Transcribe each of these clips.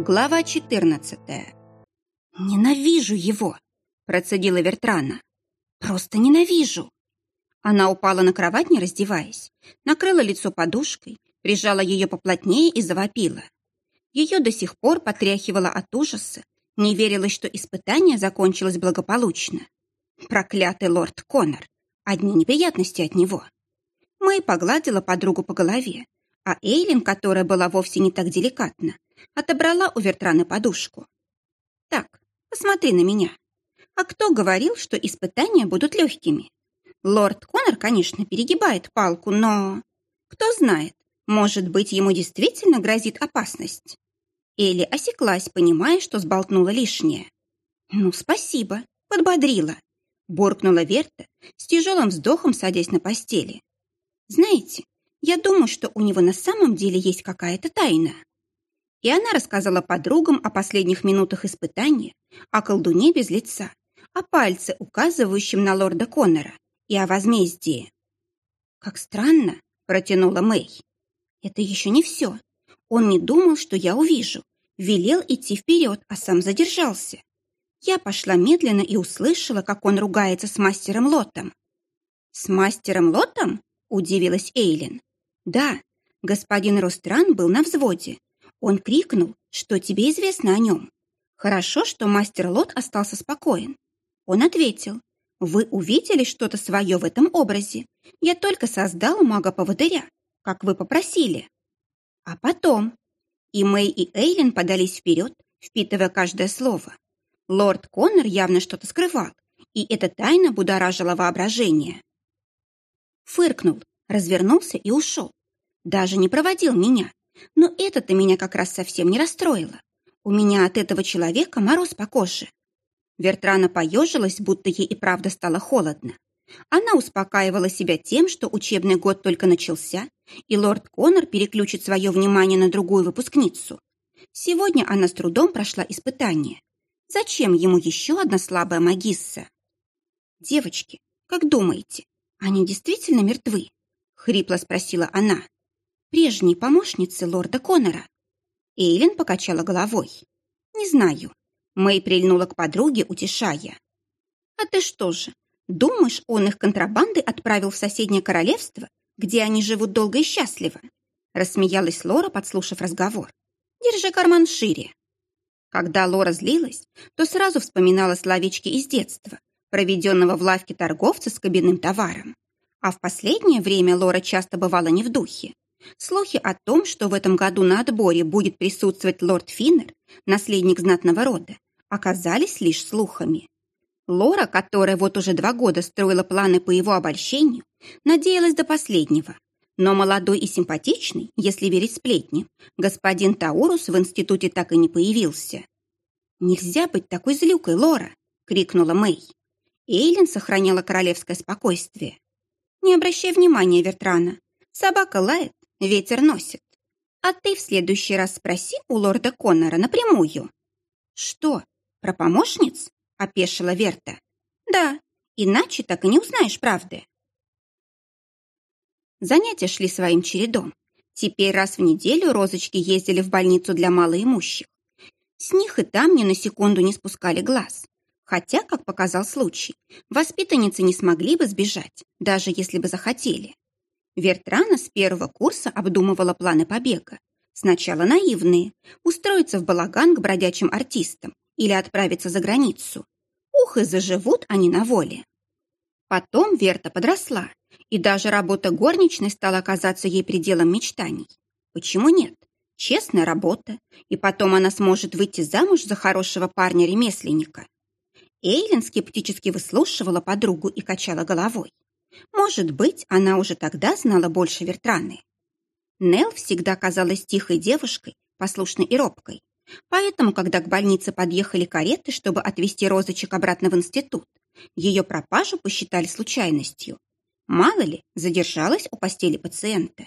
Глава 14 «Ненавижу его!» – процедила Вертрана. «Просто ненавижу!» Она упала на кровать, не раздеваясь, накрыла лицо подушкой, прижала ее поплотнее и завопила. Ее до сих пор потряхивало от ужаса, не верилось, что испытание закончилось благополучно. Проклятый лорд Коннор! Одни неприятности от него. Мэй погладила подругу по голове, а Эйлин, которая была вовсе не так деликатна, отобрала у Вертраны подушку. «Так, посмотри на меня. А кто говорил, что испытания будут легкими? Лорд Коннор, конечно, перегибает палку, но... Кто знает, может быть, ему действительно грозит опасность?» Элли осеклась, понимая, что сболтнула лишнее. «Ну, спасибо, подбодрила», — буркнула Верта, с тяжелым вздохом садясь на постели. «Знаете, я думаю, что у него на самом деле есть какая-то тайна». И она рассказала подругам о последних минутах испытания, о колдуне без лица, о пальце, указывающем на лорда Коннора, и о возмездии. «Как странно», — протянула Мэй. «Это еще не все. Он не думал, что я увижу. Велел идти вперед, а сам задержался. Я пошла медленно и услышала, как он ругается с мастером Лотом. «С мастером Лотом?» — удивилась Эйлин. «Да, господин Ростран был на взводе. Он крикнул, что тебе известно о нем. Хорошо, что мастер Лот остался спокоен. Он ответил, вы увидели что-то свое в этом образе. Я только создал мага-поводыря, как вы попросили. А потом... И Мэй и Эйлин подались вперед, впитывая каждое слово. Лорд Коннор явно что-то скрывал, и эта тайна будоражила воображение. Фыркнул, развернулся и ушел. Даже не проводил меня. Но это-то меня как раз совсем не расстроило. У меня от этого человека мороз по коже. Вертрана поежилась, будто ей и правда стало холодно. Она успокаивала себя тем, что учебный год только начался, и лорд Коннор переключит свое внимание на другую выпускницу. Сегодня она с трудом прошла испытание. Зачем ему еще одна слабая магисса? «Девочки, как думаете, они действительно мертвы?» — хрипло спросила она прежней помощницы лорда Коннора. Эйлин покачала головой. «Не знаю». Мэй прильнула к подруге, утешая. «А ты что же, думаешь, он их контрабандой отправил в соседнее королевство, где они живут долго и счастливо?» Рассмеялась Лора, подслушав разговор. «Держи карман шире». Когда Лора злилась, то сразу вспоминала словечки из детства, проведенного в лавке торговца с кабинным товаром. А в последнее время Лора часто бывала не в духе. Слухи о том, что в этом году на отборе будет присутствовать лорд Финнер, наследник знатного рода, оказались лишь слухами. Лора, которая вот уже два года строила планы по его обольщению, надеялась до последнего. Но молодой и симпатичный, если верить сплетням, господин Таурус в институте так и не появился. «Нельзя быть такой злюкой, Лора!» — крикнула Мэй. Эйлин сохраняла королевское спокойствие. «Не обращай внимания, Вертрана. Собака лает, ветер носит. А ты в следующий раз спроси у лорда Коннора напрямую. Что, про помощниц? Опешила Верта. Да, иначе так и не узнаешь правды. Занятия шли своим чередом. Теперь раз в неделю розочки ездили в больницу для малоимущих. С них и там ни на секунду не спускали глаз. Хотя, как показал случай, воспитанницы не смогли бы сбежать, даже если бы захотели. Вертрана с первого курса обдумывала планы побега. Сначала наивные – устроиться в балаган к бродячим артистам или отправиться за границу. Ух, и заживут они на воле. Потом Верта подросла, и даже работа горничной стала казаться ей пределом мечтаний. Почему нет? Честная работа, и потом она сможет выйти замуж за хорошего парня-ремесленника. Эйлин скептически выслушивала подругу и качала головой. Может быть, она уже тогда знала больше Вертраны. Нел всегда казалась тихой девушкой, послушной и робкой. Поэтому, когда к больнице подъехали кареты, чтобы отвезти розочек обратно в институт, ее пропажу посчитали случайностью. Мало ли, задержалась у постели пациента.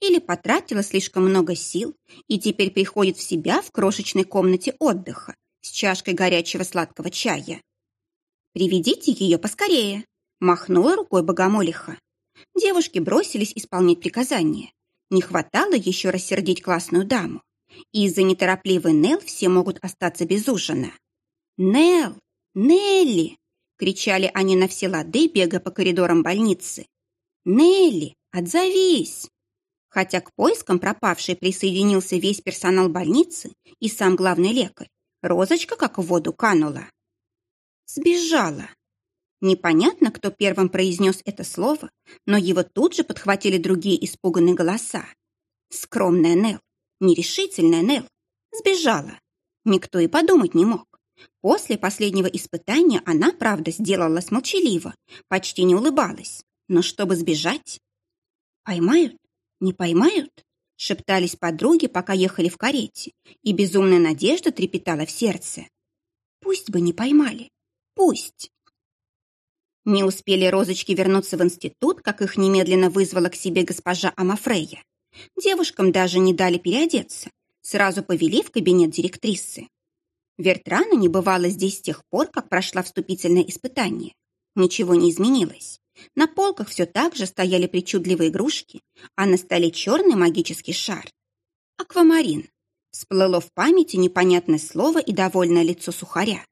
Или потратила слишком много сил и теперь приходит в себя в крошечной комнате отдыха с чашкой горячего сладкого чая. «Приведите ее поскорее», Махнула рукой богомолиха. Девушки бросились исполнять приказания. Не хватало еще рассердить классную даму. из-за неторопливой Нел все могут остаться без ужина. «Нел! Нелли!» — кричали они на все лады, бегая по коридорам больницы. «Нелли, отзовись!» Хотя к поискам пропавшей присоединился весь персонал больницы и сам главный лекарь, Розочка как в воду канула. Сбежала. Непонятно, кто первым произнес это слово, но его тут же подхватили другие испуганные голоса. Скромная Нел, нерешительная Нел, сбежала. Никто и подумать не мог. После последнего испытания она, правда, сделалась молчаливо, почти не улыбалась. Но чтобы сбежать... Поймают? Не поймают? Шептались подруги, пока ехали в карете, и безумная надежда трепетала в сердце. Пусть бы не поймали. Пусть. Не успели розочки вернуться в институт, как их немедленно вызвала к себе госпожа Амафрея. Девушкам даже не дали переодеться, сразу повели в кабинет директрисы. Вертрана не бывала здесь с тех пор, как прошла вступительное испытание. Ничего не изменилось. На полках все так же стояли причудливые игрушки, а на столе черный магический шар. Аквамарин. Всплыло в памяти непонятное слово и довольное лицо сухаря.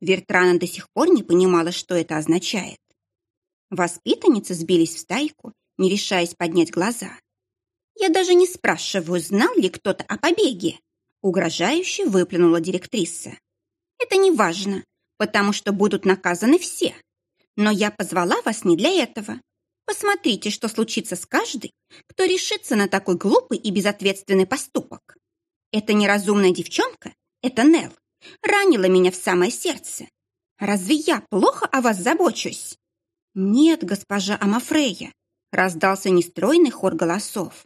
Вертрана до сих пор не понимала, что это означает. Воспитанницы сбились в стайку, не решаясь поднять глаза. «Я даже не спрашиваю, знал ли кто-то о побеге», угрожающе выплюнула директриса. «Это не важно, потому что будут наказаны все. Но я позвала вас не для этого. Посмотрите, что случится с каждой, кто решится на такой глупый и безответственный поступок. Эта неразумная девчонка, это Нелл, ранила меня в самое сердце. Разве я плохо о вас забочусь? Нет, госпожа Амафрея, раздался нестройный хор голосов.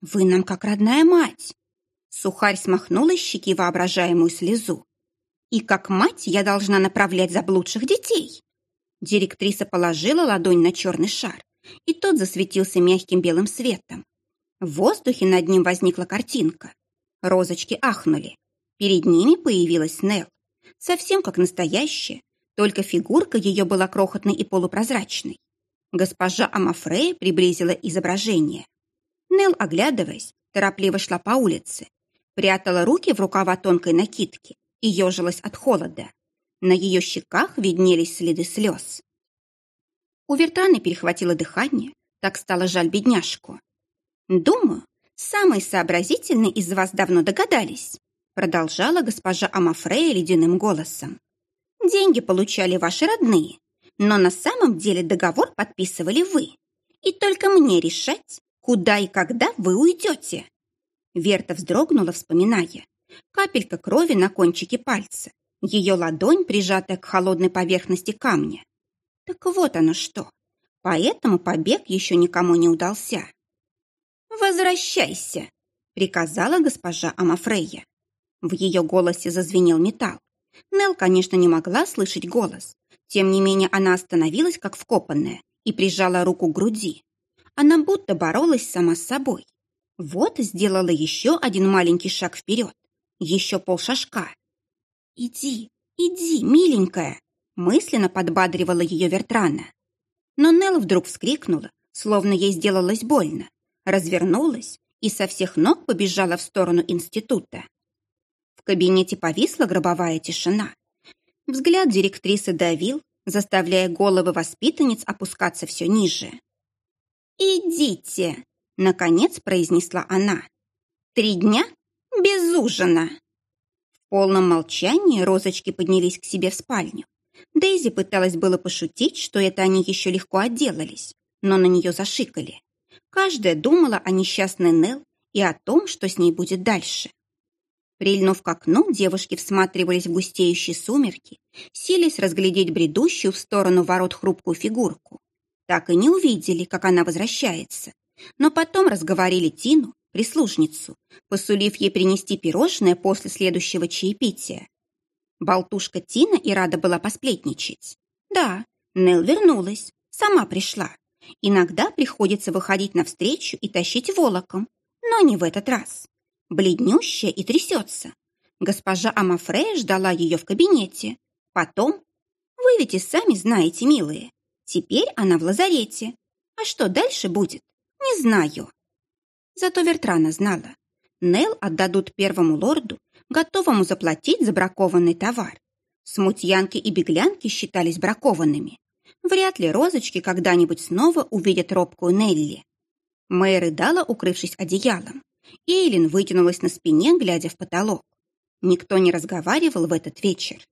Вы нам как родная мать. Сухарь смахнула с щеки воображаемую слезу. И как мать я должна направлять заблудших детей. Директриса положила ладонь на черный шар, и тот засветился мягким белым светом. В воздухе над ним возникла картинка. Розочки ахнули. Перед ними появилась Нелл. Совсем как настоящая, только фигурка ее была крохотной и полупрозрачной. Госпожа Амафрея приблизила изображение. Нелл, оглядываясь, торопливо шла по улице, прятала руки в рукава тонкой накидки и ежилась от холода. На ее щеках виднелись следы слез. У Вертаны перехватило дыхание, так стало жаль бедняжку. «Думаю, самые сообразительные из вас давно догадались, продолжала госпожа Амафрея ледяным голосом. Деньги получали ваши родные, но на самом деле договор подписывали вы. И только мне решать, куда и когда вы уйдете. Верта вздрогнула, вспоминая. Капелька крови на кончике пальца, ее ладонь, прижатая к холодной поверхности камня. Так вот оно что. Поэтому побег еще никому не удался. «Возвращайся», — приказала госпожа Амафрея. В ее голосе зазвенел металл. Нел, конечно, не могла слышать голос. Тем не менее, она остановилась, как вкопанная, и прижала руку к груди. Она будто боролась сама с собой. Вот сделала еще один маленький шаг вперед. Еще полшажка. «Иди, иди, миленькая!» мысленно подбадривала ее Вертрана. Но Нел вдруг вскрикнула, словно ей сделалось больно, развернулась и со всех ног побежала в сторону института кабинете повисла гробовая тишина. Взгляд директрисы давил, заставляя головы воспитанниц опускаться все ниже. «Идите!» — наконец произнесла она. «Три дня без ужина!» В полном молчании розочки поднялись к себе в спальню. Дейзи пыталась было пошутить, что это они еще легко отделались, но на нее зашикали. Каждая думала о несчастной Нел и о том, что с ней будет дальше. Прильнув к окну, девушки всматривались в густеющие сумерки, сились разглядеть бредущую в сторону ворот хрупкую фигурку. Так и не увидели, как она возвращается. Но потом разговорили Тину, прислужницу, посулив ей принести пирожное после следующего чаепития. Болтушка Тина и рада была посплетничать. Да, Нел вернулась, сама пришла. Иногда приходится выходить навстречу и тащить волоком, но не в этот раз бледнющая и трясется. Госпожа Амафрея ждала ее в кабинете. Потом... Вы ведь и сами знаете, милые. Теперь она в лазарете. А что дальше будет? Не знаю. Зато Вертрана знала. Нел отдадут первому лорду, готовому заплатить за бракованный товар. Смутьянки и беглянки считались бракованными. Вряд ли розочки когда-нибудь снова увидят робкую Нелли. Мэй рыдала, укрывшись одеялом. Эйлин вытянулась на спине, глядя в потолок. Никто не разговаривал в этот вечер.